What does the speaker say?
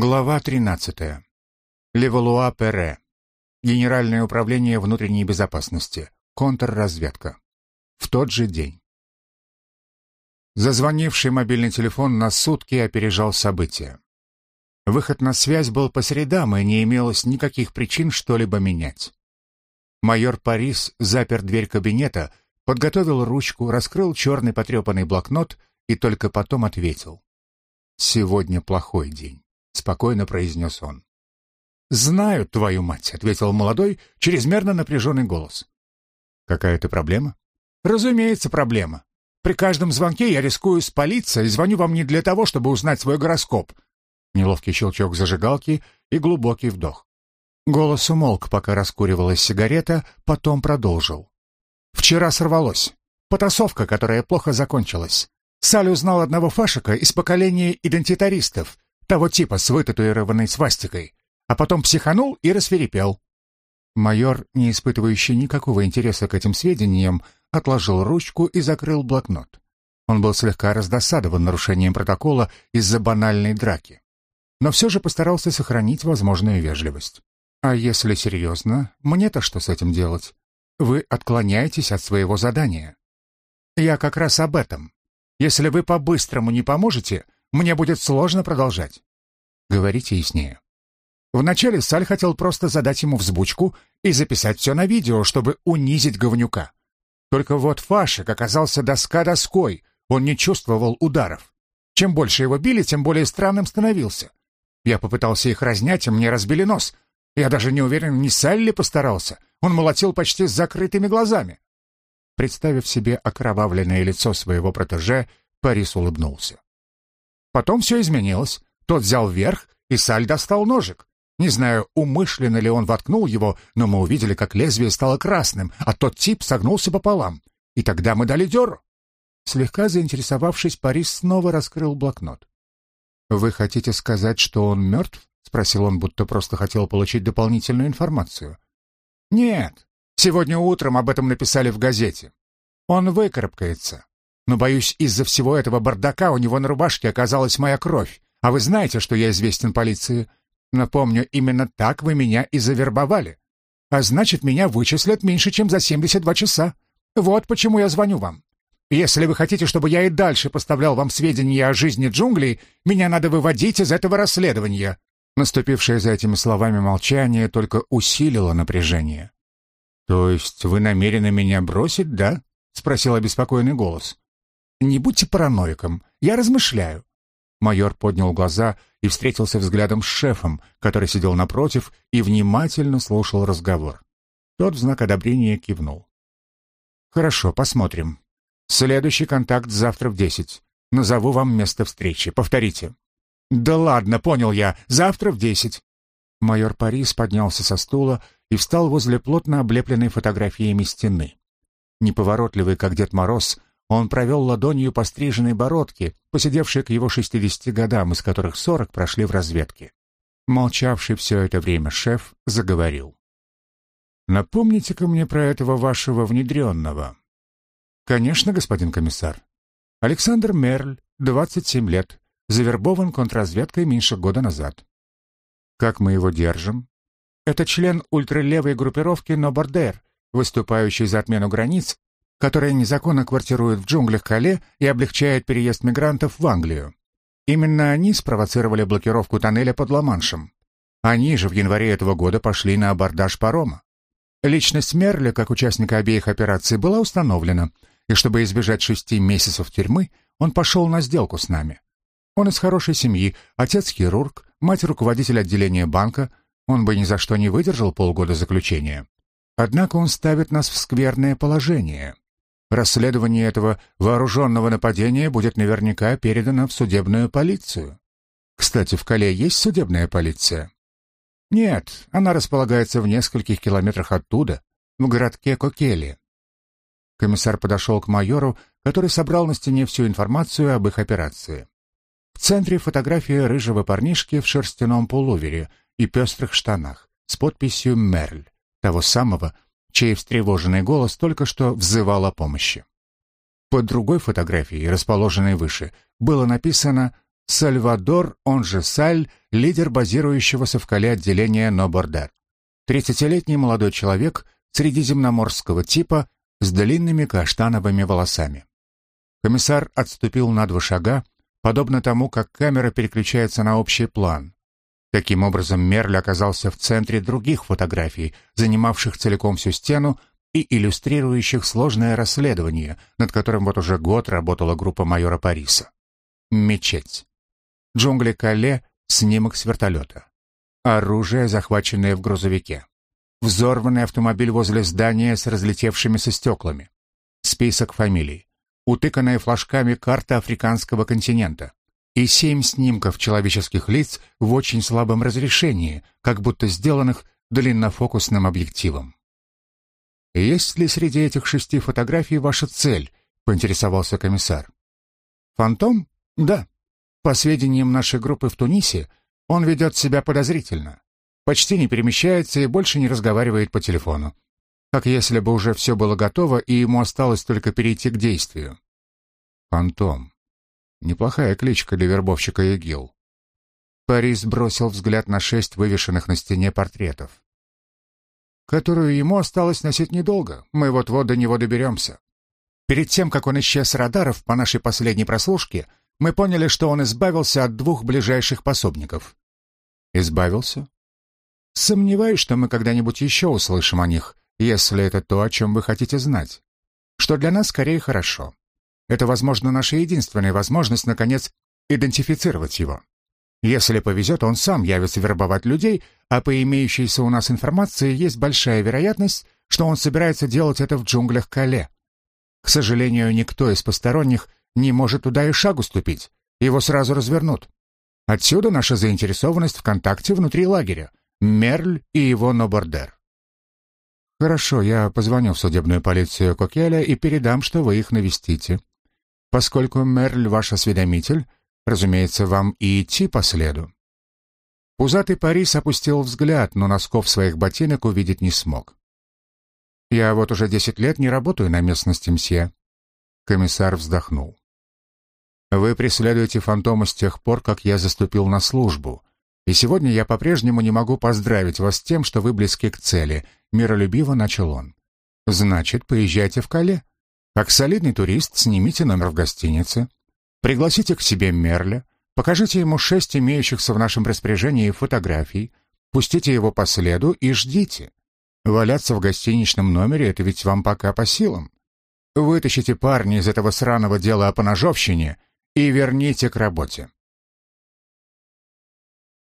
Глава 13. Левалуа Перре. Генеральное управление внутренней безопасности. Контрразведка. В тот же день. Зазвонивший мобильный телефон на сутки опережал события. Выход на связь был по средам, и не имелось никаких причин что-либо менять. Майор Парис запер дверь кабинета, подготовил ручку, раскрыл черный потрепанный блокнот и только потом ответил. «Сегодня плохой день» спокойно произнес он. «Знаю твою мать», — ответил молодой, чрезмерно напряженный голос. «Какая-то проблема?» «Разумеется, проблема. При каждом звонке я рискую спалиться и звоню вам не для того, чтобы узнать свой гороскоп». Неловкий щелчок зажигалки и глубокий вдох. Голос умолк, пока раскуривалась сигарета, потом продолжил. «Вчера сорвалось. Потасовка, которая плохо закончилась. Саль узнал одного фашика из поколения идентитаристов, того типа с вытатуированной свастикой, а потом психанул и рассверепел. Майор, не испытывающий никакого интереса к этим сведениям, отложил ручку и закрыл блокнот. Он был слегка раздосадован нарушением протокола из-за банальной драки. Но все же постарался сохранить возможную вежливость. «А если серьезно, мне-то что с этим делать? Вы отклоняетесь от своего задания. Я как раз об этом. Если вы по-быстрому не поможете, мне будет сложно продолжать. Говорите яснее. Вначале Саль хотел просто задать ему взбучку и записать все на видео, чтобы унизить говнюка. Только вот Фашик оказался доска доской, он не чувствовал ударов. Чем больше его били, тем более странным становился. Я попытался их разнять, и мне разбили нос. Я даже не уверен, не Салли постарался. Он молотил почти с закрытыми глазами. Представив себе окровавленное лицо своего протеже, Парис улыбнулся. Потом все изменилось. Тот взял верх, и Саль достал ножик. Не знаю, умышленно ли он воткнул его, но мы увидели, как лезвие стало красным, а тот тип согнулся пополам. И тогда мы дали дёру. Слегка заинтересовавшись, Парис снова раскрыл блокнот. «Вы хотите сказать, что он мертв?» — спросил он, будто просто хотел получить дополнительную информацию. «Нет. Сегодня утром об этом написали в газете. Он выкарабкается. Но, боюсь, из-за всего этого бардака у него на рубашке оказалась моя кровь. А вы знаете, что я известен полиции. Напомню, именно так вы меня и завербовали. А значит, меня вычислят меньше, чем за 72 часа. Вот почему я звоню вам. Если вы хотите, чтобы я и дальше поставлял вам сведения о жизни джунглей, меня надо выводить из этого расследования». Наступившее за этими словами молчание только усилило напряжение. «То есть вы намерены меня бросить, да?» — спросил обеспокоенный голос. Не будьте параноиком. Я размышляю. Майор поднял глаза и встретился взглядом с шефом, который сидел напротив и внимательно слушал разговор. Тот в знак одобрения кивнул. «Хорошо, посмотрим. Следующий контакт завтра в десять. Назову вам место встречи. Повторите». «Да ладно, понял я. Завтра в десять». Майор Парис поднялся со стула и встал возле плотно облепленной фотографиями стены. Неповоротливый, как Дед Мороз, он провел ладонью по стриженной бородке, посидевшей к его шестидесяти годам, из которых сорок прошли в разведке. Молчавший все это время шеф заговорил. «Напомните-ка мне про этого вашего внедренного». «Конечно, господин комиссар. Александр Мерль, 27 лет, завербован контрразведкой меньше года назад. Как мы его держим? Это член ультралевой группировки Нобордер, выступающий за отмену границ которая незаконно квартирует в джунглях Кале и облегчает переезд мигрантов в Англию. Именно они спровоцировали блокировку тоннеля под Ла-Маншем. Они же в январе этого года пошли на абордаж парома. Личность Мерля, как участника обеих операций, была установлена, и чтобы избежать шести месяцев тюрьмы, он пошел на сделку с нами. Он из хорошей семьи, отец хирург, мать руководитель отделения банка, он бы ни за что не выдержал полгода заключения. Однако он ставит нас в скверное положение. Расследование этого вооруженного нападения будет наверняка передано в судебную полицию. Кстати, в Кале есть судебная полиция? Нет, она располагается в нескольких километрах оттуда, в городке Кокели. Комиссар подошел к майору, который собрал на стене всю информацию об их операции. В центре фотография рыжего парнишки в шерстяном пуловере и пестрых штанах с подписью «Мерль», того самого, чей встревоженный голос только что взывал о помощи. Под другой фотографией, расположенной выше, было написано Сальвадор, он же Саль, лидер базирующегося в Кале отделения Нобордер. Тридцатилетний молодой человек средиземноморского типа с длинными каштановыми волосами. Комиссар отступил на два шага, подобно тому, как камера переключается на общий план. Таким образом, Мерль оказался в центре других фотографий, занимавших целиком всю стену и иллюстрирующих сложное расследование, над которым вот уже год работала группа майора Париса. Мечеть. Джунгли Кале, снимок с вертолета. Оружие, захваченное в грузовике. Взорванный автомобиль возле здания с разлетевшимися стеклами. Список фамилий. Утыканная флажками карта африканского континента и семь снимков человеческих лиц в очень слабом разрешении, как будто сделанных длиннофокусным объективом. «Есть ли среди этих шести фотографий ваша цель?» — поинтересовался комиссар. «Фантом? Да. По сведениям нашей группы в Тунисе, он ведет себя подозрительно. Почти не перемещается и больше не разговаривает по телефону. Как если бы уже все было готово, и ему осталось только перейти к действию. Фантом. Неплохая кличка для вербовщика ИГИЛ. Парис бросил взгляд на шесть вывешенных на стене портретов. Которую ему осталось носить недолго. Мы вот-вот до него доберемся. Перед тем, как он исчез радаров по нашей последней прослушке, мы поняли, что он избавился от двух ближайших пособников. Избавился? Сомневаюсь, что мы когда-нибудь еще услышим о них, если это то, о чем вы хотите знать. Что для нас скорее хорошо. Это, возможно, наша единственная возможность, наконец, идентифицировать его. Если повезет, он сам явится вербовать людей, а по имеющейся у нас информации есть большая вероятность, что он собирается делать это в джунглях Кале. К сожалению, никто из посторонних не может туда и шагу ступить. Его сразу развернут. Отсюда наша заинтересованность в контакте внутри лагеря. Мерль и его Нобордер. Хорошо, я позвоню в судебную полицию Кокеля и передам, что вы их навестите. Поскольку Мерль ваш осведомитель, разумеется, вам и идти по следу. Пузатый Парис опустил взгляд, но носков своих ботинок увидеть не смог. «Я вот уже десять лет не работаю на местности, мсье». Комиссар вздохнул. «Вы преследуете фантома с тех пор, как я заступил на службу, и сегодня я по-прежнему не могу поздравить вас с тем, что вы близки к цели», — миролюбиво начал он. «Значит, поезжайте в Кале. Как солидный турист, снимите номер в гостинице, пригласите к себе Мерля, покажите ему шесть имеющихся в нашем распоряжении фотографий, пустите его по следу и ждите. Валяться в гостиничном номере — это ведь вам пока по силам. Вытащите парня из этого сраного дела о поножовщине и верните к работе.